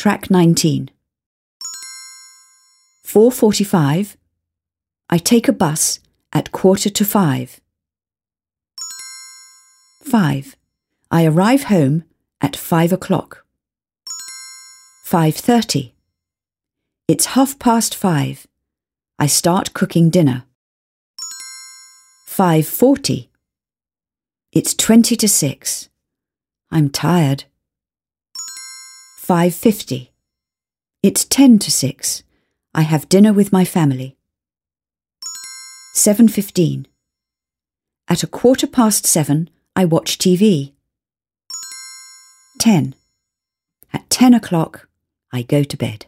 Track 19. 4.45. I take a bus at quarter to five. 5. I arrive home at 5 o'clock. 5.30. It's half past 5. I start cooking dinner. 5.40. It's 20 to 6. I'm tired. 5.50. It's 10 to 6. I have dinner with my family. 7.15. At a quarter past 7, I watch TV. 10. At 10 o'clock, I go to bed.